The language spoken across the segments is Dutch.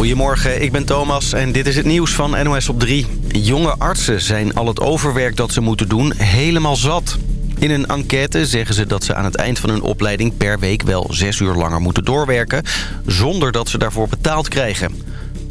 Goedemorgen, ik ben Thomas en dit is het nieuws van NOS op 3. Jonge artsen zijn al het overwerk dat ze moeten doen helemaal zat. In een enquête zeggen ze dat ze aan het eind van hun opleiding per week wel zes uur langer moeten doorwerken... zonder dat ze daarvoor betaald krijgen.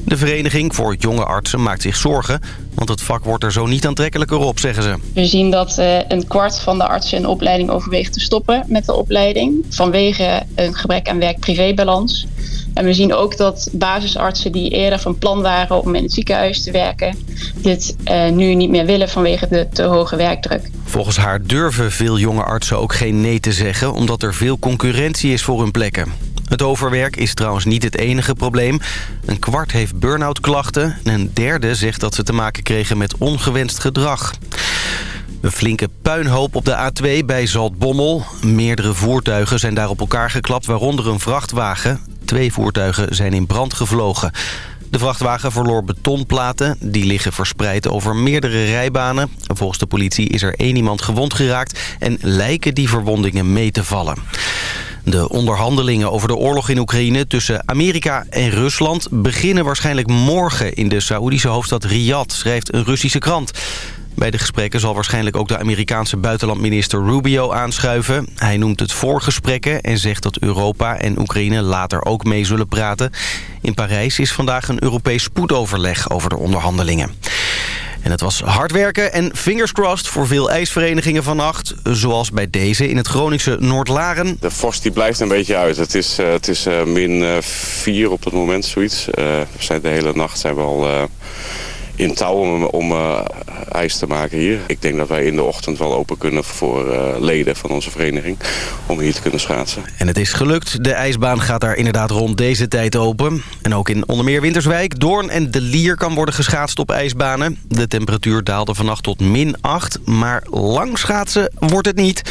De Vereniging voor Jonge Artsen maakt zich zorgen... want het vak wordt er zo niet aantrekkelijker op, zeggen ze. We zien dat uh, een kwart van de artsen in opleiding overweegt te stoppen met de opleiding... vanwege een gebrek aan werk-privébalans. En we zien ook dat basisartsen die eerder van plan waren om in het ziekenhuis te werken... dit uh, nu niet meer willen vanwege de te hoge werkdruk. Volgens haar durven veel jonge artsen ook geen nee te zeggen... omdat er veel concurrentie is voor hun plekken. Het overwerk is trouwens niet het enige probleem. Een kwart heeft burn-out klachten en een derde zegt dat ze te maken kregen met ongewenst gedrag. Een flinke puinhoop op de A2 bij Zaltbommel. Meerdere voertuigen zijn daar op elkaar geklapt, waaronder een vrachtwagen. Twee voertuigen zijn in brand gevlogen. De vrachtwagen verloor betonplaten. Die liggen verspreid over meerdere rijbanen. Volgens de politie is er één iemand gewond geraakt... en lijken die verwondingen mee te vallen. De onderhandelingen over de oorlog in Oekraïne tussen Amerika en Rusland... beginnen waarschijnlijk morgen in de Saoedische hoofdstad Riyadh, schrijft een Russische krant. Bij de gesprekken zal waarschijnlijk ook de Amerikaanse buitenlandminister Rubio aanschuiven. Hij noemt het voorgesprekken en zegt dat Europa en Oekraïne later ook mee zullen praten. In Parijs is vandaag een Europees spoedoverleg over de onderhandelingen. En het was hard werken en fingers crossed voor veel ijsverenigingen vannacht. Zoals bij deze in het Groningse Noordlaren. De vorst die blijft een beetje uit. Het is, uh, het is uh, min 4 uh, op het moment, zoiets. we zijn de hele nacht zijn we al in touw om, uh, ijs te maken hier. Ik denk dat wij in de ochtend wel open kunnen voor uh, leden van onze vereniging om hier te kunnen schaatsen. En het is gelukt. De ijsbaan gaat daar inderdaad rond deze tijd open. En ook in onder meer Winterswijk, Doorn en De Lier kan worden geschaatst op ijsbanen. De temperatuur daalde vannacht tot min 8, maar lang schaatsen wordt het niet.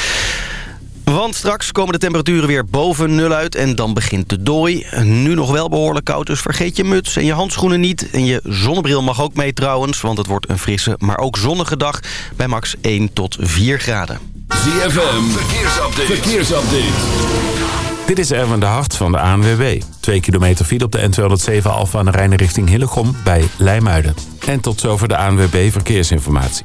Want straks komen de temperaturen weer boven nul uit en dan begint de dooi. Nu nog wel behoorlijk koud, dus vergeet je muts en je handschoenen niet. En je zonnebril mag ook mee trouwens, want het wordt een frisse, maar ook zonnige dag bij max 1 tot 4 graden. ZFM, verkeersupdate. verkeersupdate. Dit is Erwin de Hart van de ANWB. 2 kilometer file op de N207 Alfa aan de Rijn richting Hillegom bij Leimuiden. En tot zover de ANWB Verkeersinformatie.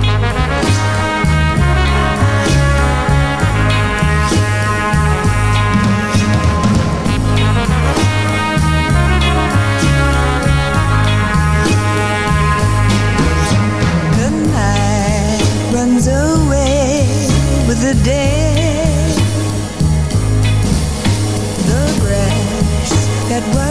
today. The grass that was.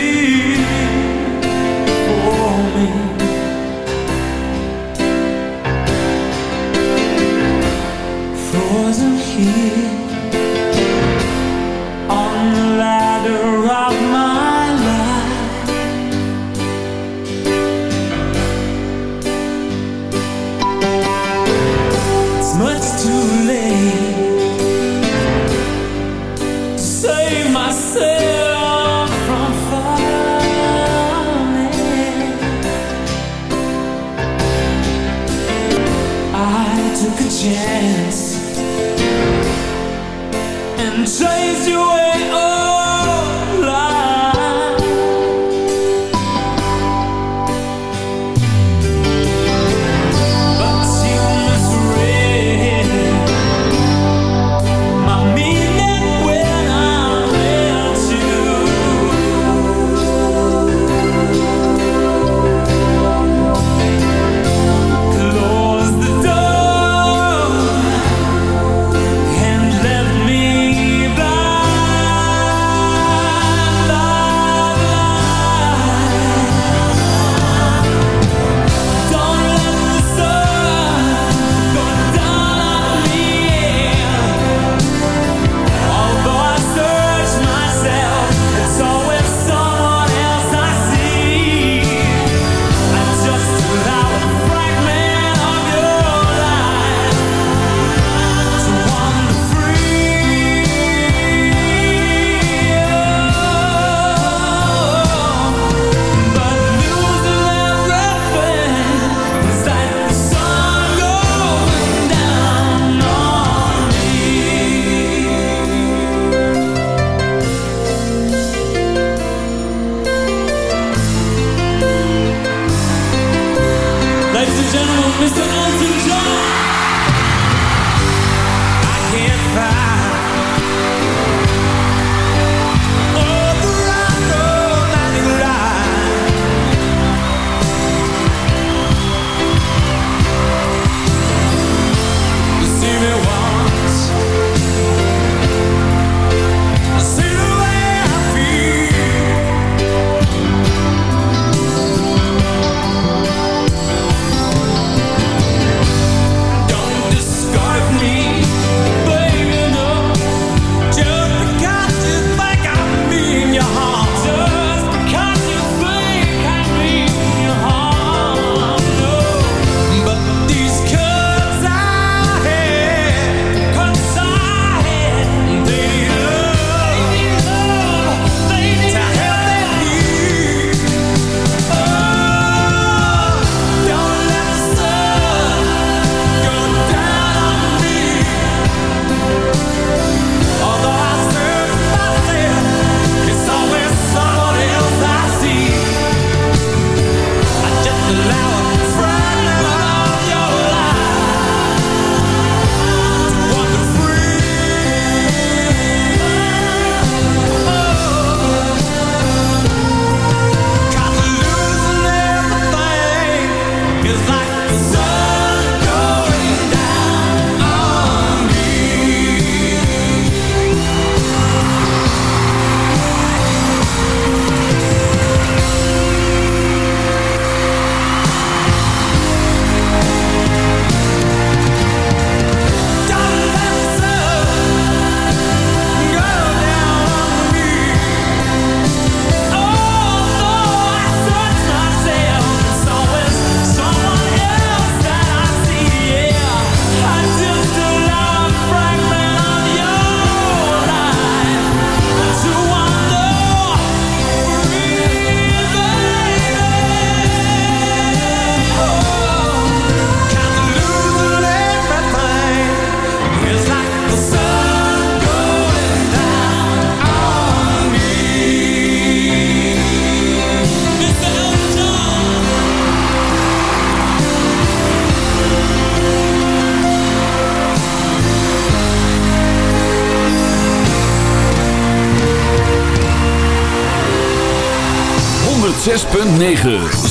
9.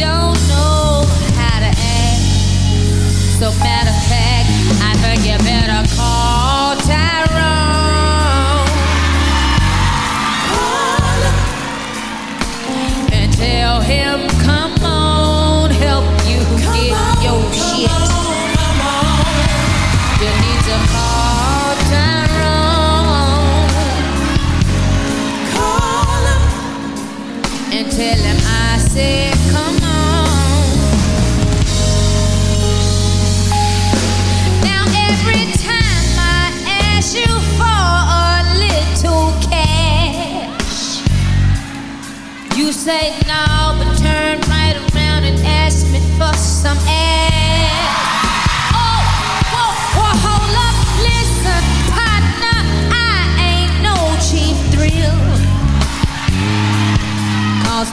don't know how to act. So matter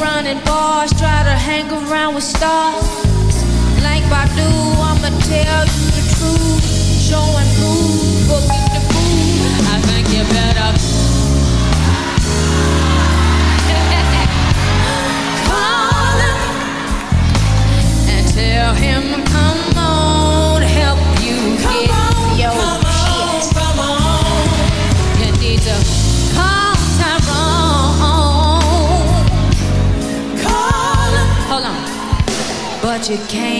Around in bars, try to hang around with stars. Like Badu, I'ma tell you the truth. Showing proof, booking the food. I think you better call him and tell him, you came.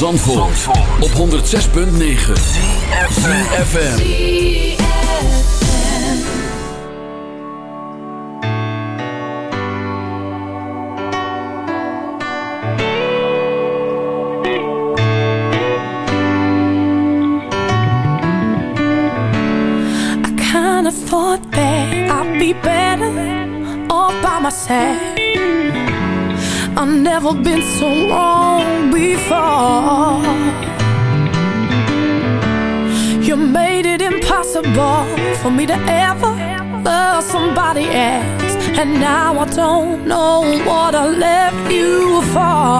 Van Zandvoort, op 106.9 CFFM I kinda thought that I'd be better all by myself. I've never been so wrong You made it impossible for me to ever love somebody else. And now I don't know what I left you for.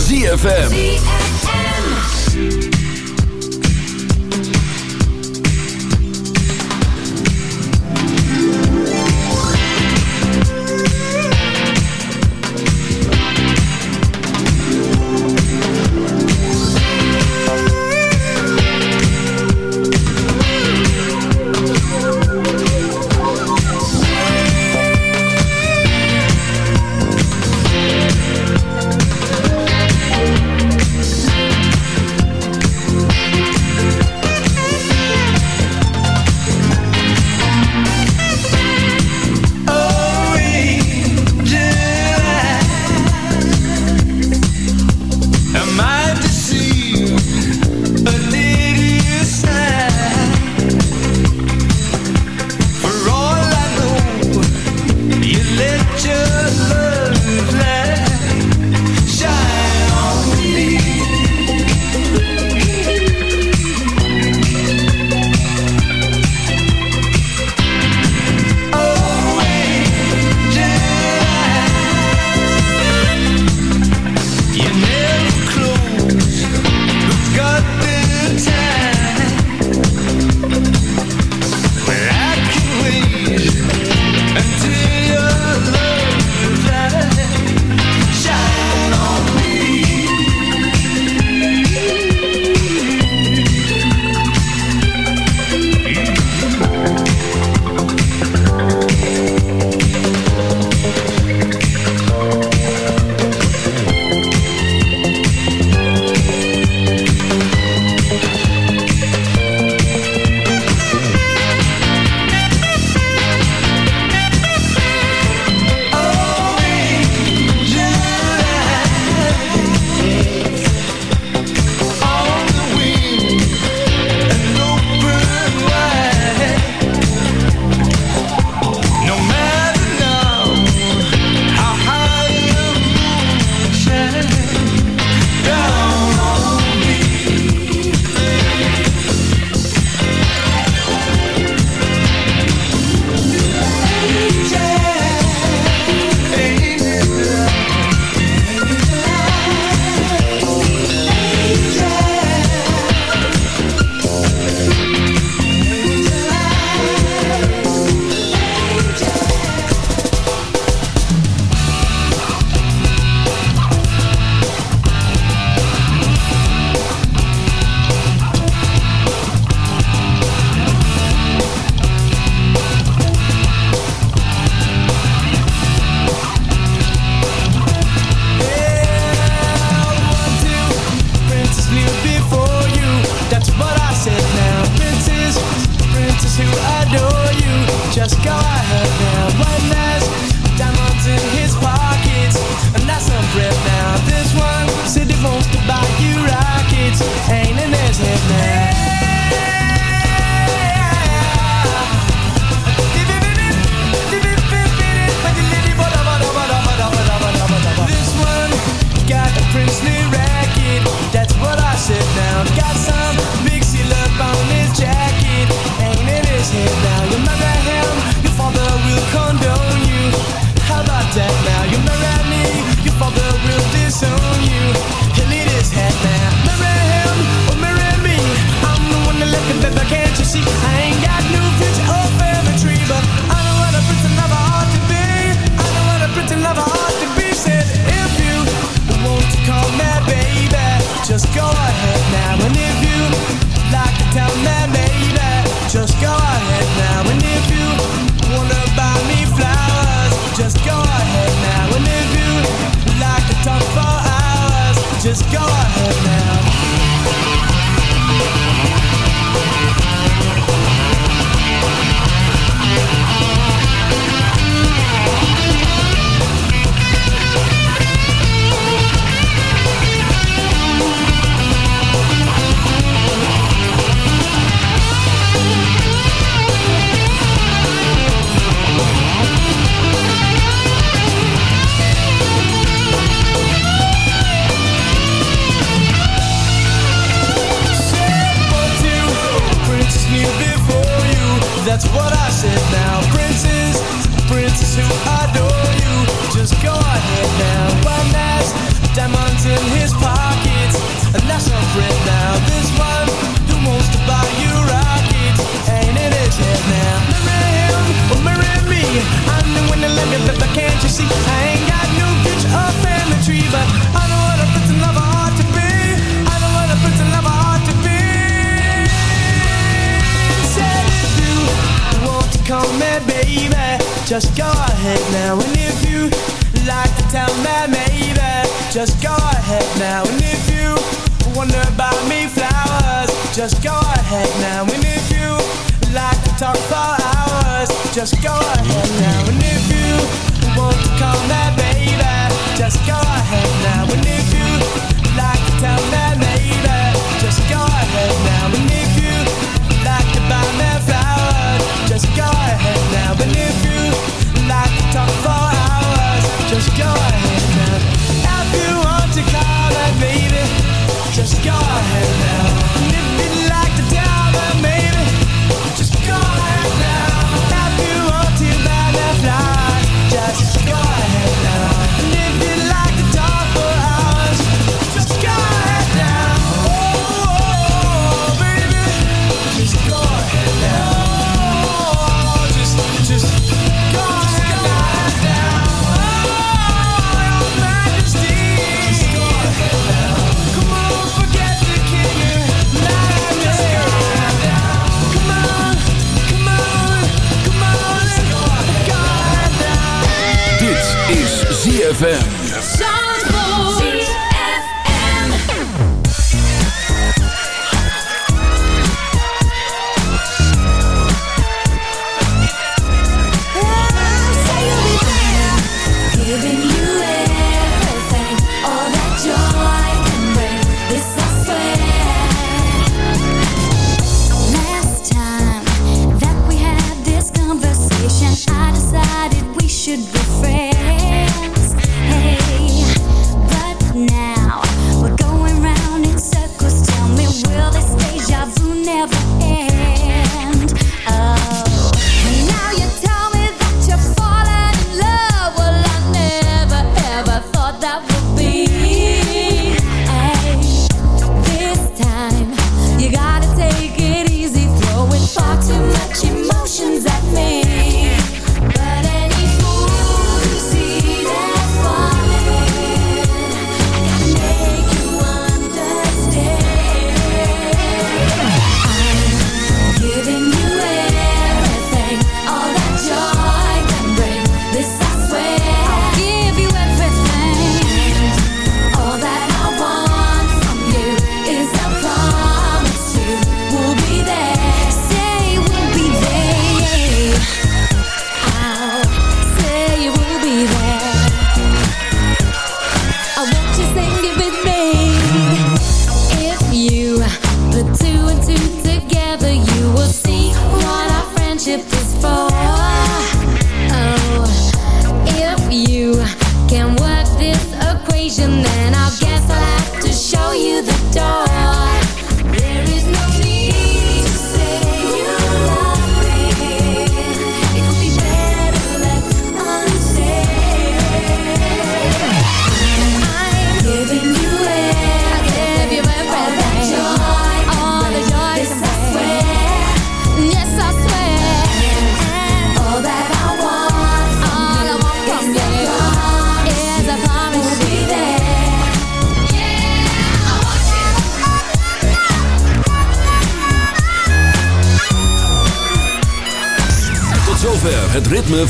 ZFM. just go ahead now. And if you want to call that baby, just go ahead now. And if ZFM.